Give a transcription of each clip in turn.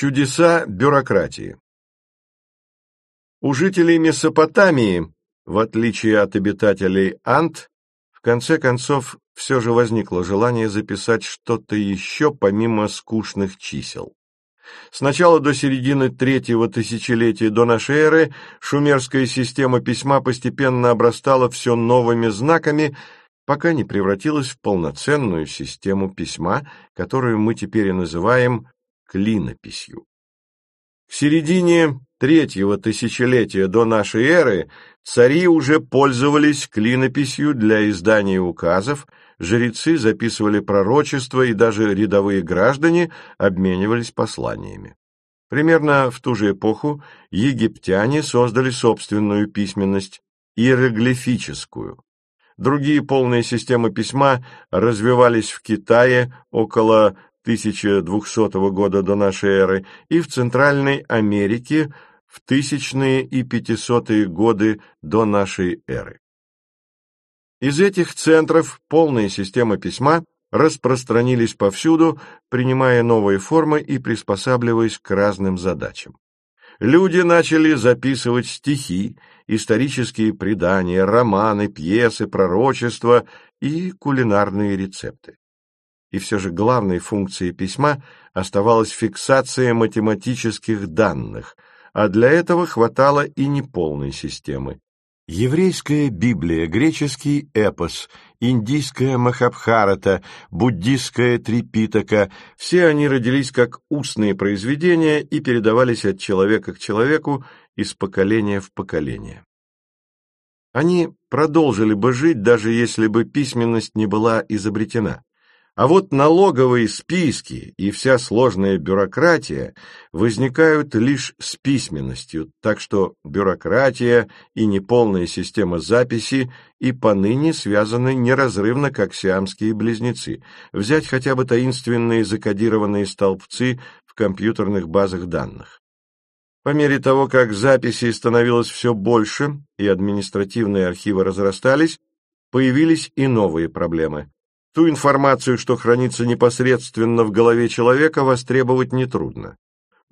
Чудеса бюрократии У жителей Месопотамии, в отличие от обитателей Ант, в конце концов все же возникло желание записать что-то еще помимо скучных чисел. Сначала до середины третьего тысячелетия до нашей эры шумерская система письма постепенно обрастала все новыми знаками, пока не превратилась в полноценную систему письма, которую мы теперь и называем клинописью. К середине третьего тысячелетия до нашей эры цари уже пользовались клинописью для издания указов, жрецы записывали пророчества и даже рядовые граждане обменивались посланиями. Примерно в ту же эпоху египтяне создали собственную письменность, иероглифическую. Другие полные системы письма развивались в Китае около 1200 года до нашей эры и в Центральной Америке в тысячные и пятисотые годы до нашей эры. Из этих центров полные системы письма распространились повсюду, принимая новые формы и приспосабливаясь к разным задачам. Люди начали записывать стихи, исторические предания, романы, пьесы, пророчества и кулинарные рецепты. И все же главной функцией письма оставалась фиксация математических данных, а для этого хватало и неполной системы. Еврейская Библия, греческий эпос, индийская Махабхарата, буддистская Трипитака – все они родились как устные произведения и передавались от человека к человеку из поколения в поколение. Они продолжили бы жить, даже если бы письменность не была изобретена. А вот налоговые списки и вся сложная бюрократия возникают лишь с письменностью, так что бюрократия и неполная система записи и поныне связаны неразрывно, как сиамские близнецы. Взять хотя бы таинственные закодированные столбцы в компьютерных базах данных. По мере того, как записей становилось все больше и административные архивы разрастались, появились и новые проблемы. Ту информацию, что хранится непосредственно в голове человека, востребовать нетрудно.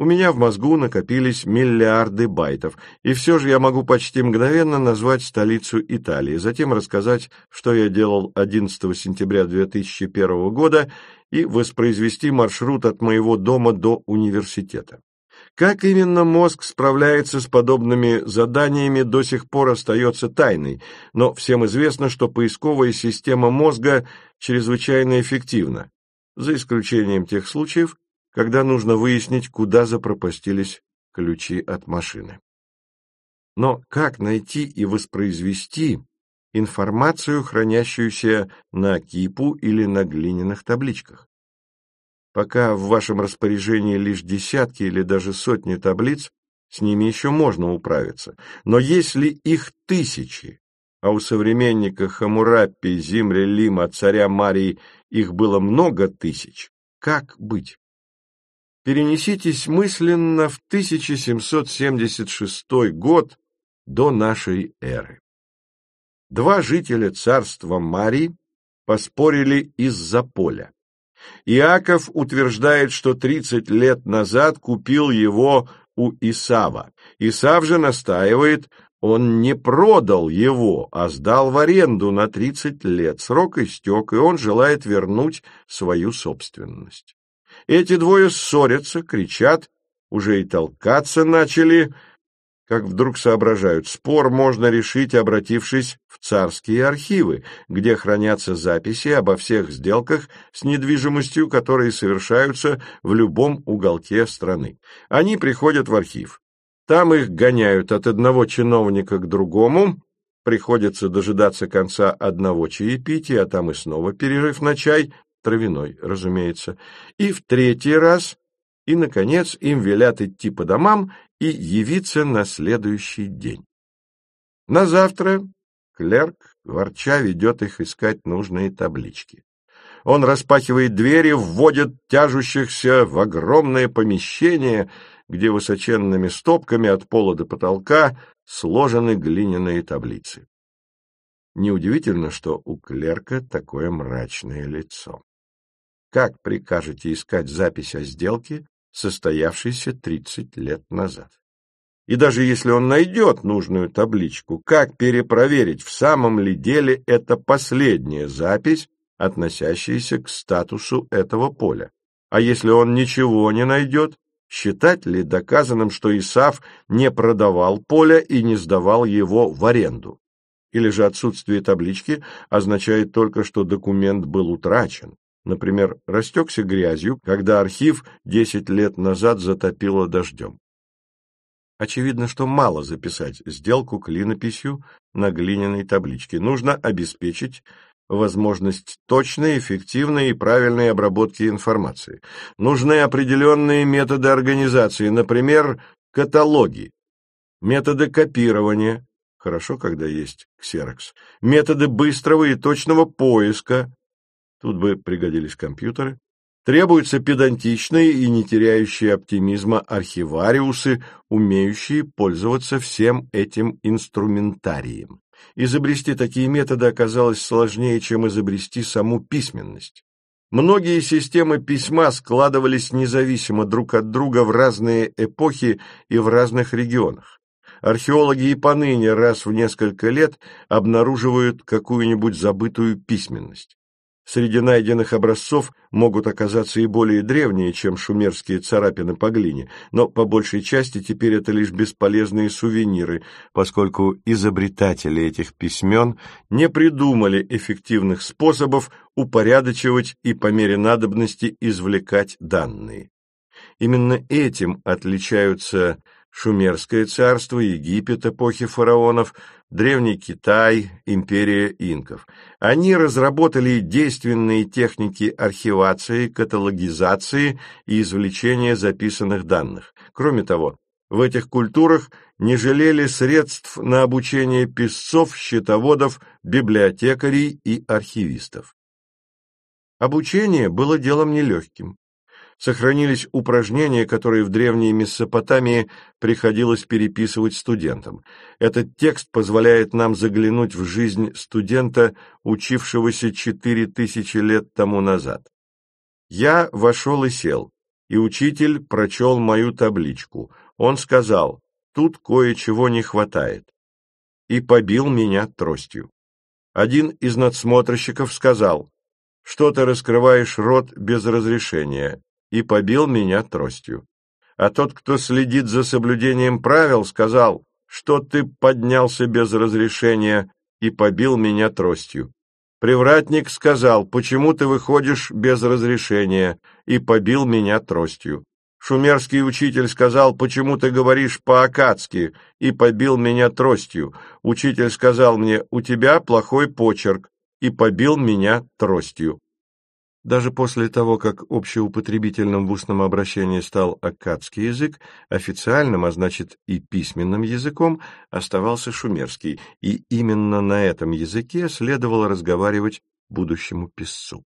У меня в мозгу накопились миллиарды байтов, и все же я могу почти мгновенно назвать столицу Италии, затем рассказать, что я делал 11 сентября 2001 года, и воспроизвести маршрут от моего дома до университета. Как именно мозг справляется с подобными заданиями, до сих пор остается тайной, но всем известно, что поисковая система мозга чрезвычайно эффективна, за исключением тех случаев, когда нужно выяснить, куда запропастились ключи от машины. Но как найти и воспроизвести информацию, хранящуюся на кипу или на глиняных табличках? Пока в вашем распоряжении лишь десятки или даже сотни таблиц, с ними еще можно управиться. Но если их тысячи, а у современника Хамураппи, Зимри, Лима, царя Марии их было много тысяч, как быть? Перенеситесь мысленно в 1776 год до нашей эры. Два жителя царства Марии поспорили из-за поля. Иаков утверждает, что 30 лет назад купил его у Исава. Исав же настаивает, он не продал его, а сдал в аренду на 30 лет. Срок истек, и он желает вернуть свою собственность. Эти двое ссорятся, кричат, уже и толкаться начали, как вдруг соображают, спор можно решить, обратившись в царские архивы, где хранятся записи обо всех сделках с недвижимостью, которые совершаются в любом уголке страны. Они приходят в архив. Там их гоняют от одного чиновника к другому, приходится дожидаться конца одного чаепития, а там и снова перерыв на чай, травяной, разумеется, и в третий раз и, наконец, им велят идти по домам и явиться на следующий день. На завтра клерк, ворча, ведет их искать нужные таблички. Он распахивает двери, вводит тяжущихся в огромное помещение, где высоченными стопками от пола до потолка сложены глиняные таблицы. Неудивительно, что у клерка такое мрачное лицо. Как прикажете искать запись о сделке, состоявшейся 30 лет назад. И даже если он найдет нужную табличку, как перепроверить, в самом ли деле это последняя запись, относящаяся к статусу этого поля? А если он ничего не найдет, считать ли доказанным, что Исаф не продавал поле и не сдавал его в аренду? Или же отсутствие таблички означает только, что документ был утрачен? Например, растекся грязью, когда архив 10 лет назад затопило дождем. Очевидно, что мало записать сделку клинописью на глиняной табличке. Нужно обеспечить возможность точной, эффективной и правильной обработки информации. Нужны определенные методы организации, например, каталоги, методы копирования, хорошо, когда есть ксерокс, методы быстрого и точного поиска, тут бы пригодились компьютеры, требуются педантичные и не теряющие оптимизма архивариусы, умеющие пользоваться всем этим инструментарием. Изобрести такие методы оказалось сложнее, чем изобрести саму письменность. Многие системы письма складывались независимо друг от друга в разные эпохи и в разных регионах. Археологи и поныне раз в несколько лет обнаруживают какую-нибудь забытую письменность. Среди найденных образцов могут оказаться и более древние, чем шумерские царапины по глине, но по большей части теперь это лишь бесполезные сувениры, поскольку изобретатели этих письмен не придумали эффективных способов упорядочивать и по мере надобности извлекать данные. Именно этим отличаются Шумерское царство, Египет эпохи фараонов, Древний Китай, империя инков. Они разработали действенные техники архивации, каталогизации и извлечения записанных данных. Кроме того, в этих культурах не жалели средств на обучение писцов, счетоводов, библиотекарей и архивистов. Обучение было делом нелегким сохранились упражнения, которые в древней Месопотамии приходилось переписывать студентам. Этот текст позволяет нам заглянуть в жизнь студента, учившегося четыре тысячи лет тому назад. Я вошел и сел, и учитель прочел мою табличку. Он сказал, тут кое-чего не хватает, и побил меня тростью. Один из надсмотрщиков сказал, что ты раскрываешь рот без разрешения, и побил меня тростью. А тот, кто следит за соблюдением правил, сказал, что ты поднялся без разрешения и побил меня тростью. Привратник сказал, почему ты выходишь без разрешения, и побил меня тростью. Шумерский учитель сказал, почему ты говоришь по-акадски, и побил меня тростью. Учитель сказал мне, у тебя плохой почерк, и побил меня тростью. Даже после того, как общеупотребительным в устном обращении стал аккадский язык, официальным, а значит и письменным языком, оставался шумерский, и именно на этом языке следовало разговаривать будущему писцу.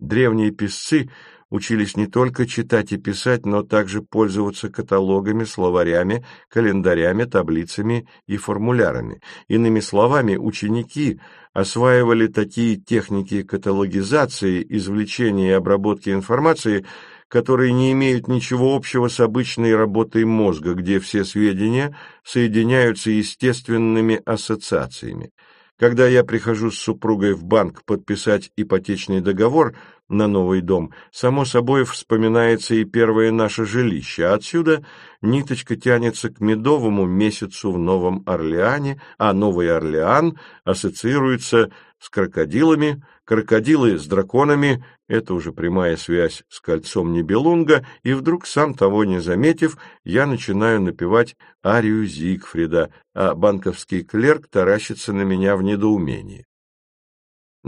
Древние писцы учились не только читать и писать, но также пользоваться каталогами, словарями, календарями, таблицами и формулярами. Иными словами, ученики осваивали такие техники каталогизации, извлечения и обработки информации, которые не имеют ничего общего с обычной работой мозга, где все сведения соединяются естественными ассоциациями. Когда я прихожу с супругой в банк подписать ипотечный договор на новый дом, само собой вспоминается и первое наше жилище, отсюда ниточка тянется к медовому месяцу в Новом Орлеане, а Новый Орлеан ассоциируется с крокодилами, крокодилы с драконами, это уже прямая связь с кольцом Нибелунга, и вдруг, сам того не заметив, я начинаю напевать арию Зигфрида, а банковский клерк таращится на меня в недоумении.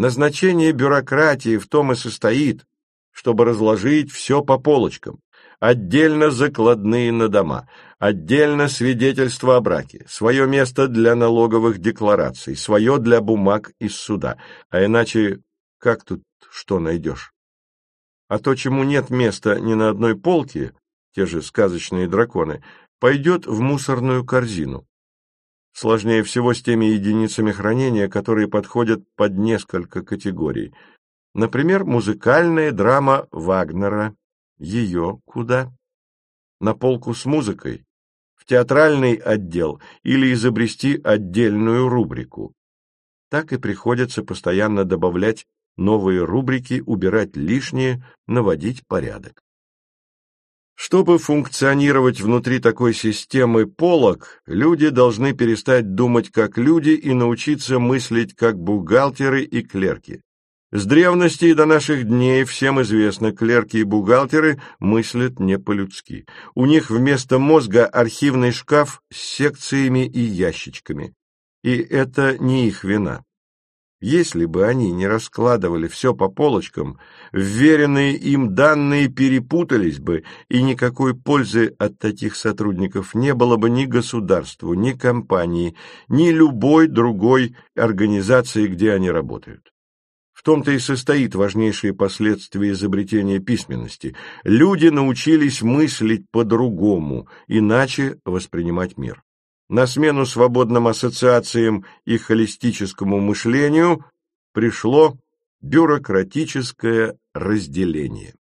Назначение бюрократии в том и состоит, чтобы разложить все по полочкам. Отдельно закладные на дома, отдельно свидетельство о браке, свое место для налоговых деклараций, свое для бумаг из суда. А иначе как тут что найдешь? А то, чему нет места ни на одной полке, те же сказочные драконы, пойдет в мусорную корзину. Сложнее всего с теми единицами хранения, которые подходят под несколько категорий. Например, музыкальная драма Вагнера, Ее куда? На полку с музыкой? В театральный отдел или изобрести отдельную рубрику? Так и приходится постоянно добавлять новые рубрики, убирать лишнее, наводить порядок. Чтобы функционировать внутри такой системы полок, люди должны перестать думать как люди и научиться мыслить как бухгалтеры и клерки. С древности и до наших дней всем известно, клерки и бухгалтеры мыслят не по-людски. У них вместо мозга архивный шкаф с секциями и ящичками. И это не их вина. Если бы они не раскладывали все по полочкам, вверенные им данные перепутались бы, и никакой пользы от таких сотрудников не было бы ни государству, ни компании, ни любой другой организации, где они работают. В том-то и состоит важнейшие последствия изобретения письменности. Люди научились мыслить по-другому, иначе воспринимать мир. На смену свободным ассоциациям и холистическому мышлению пришло бюрократическое разделение.